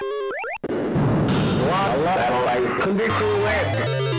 What? What? Condition wet.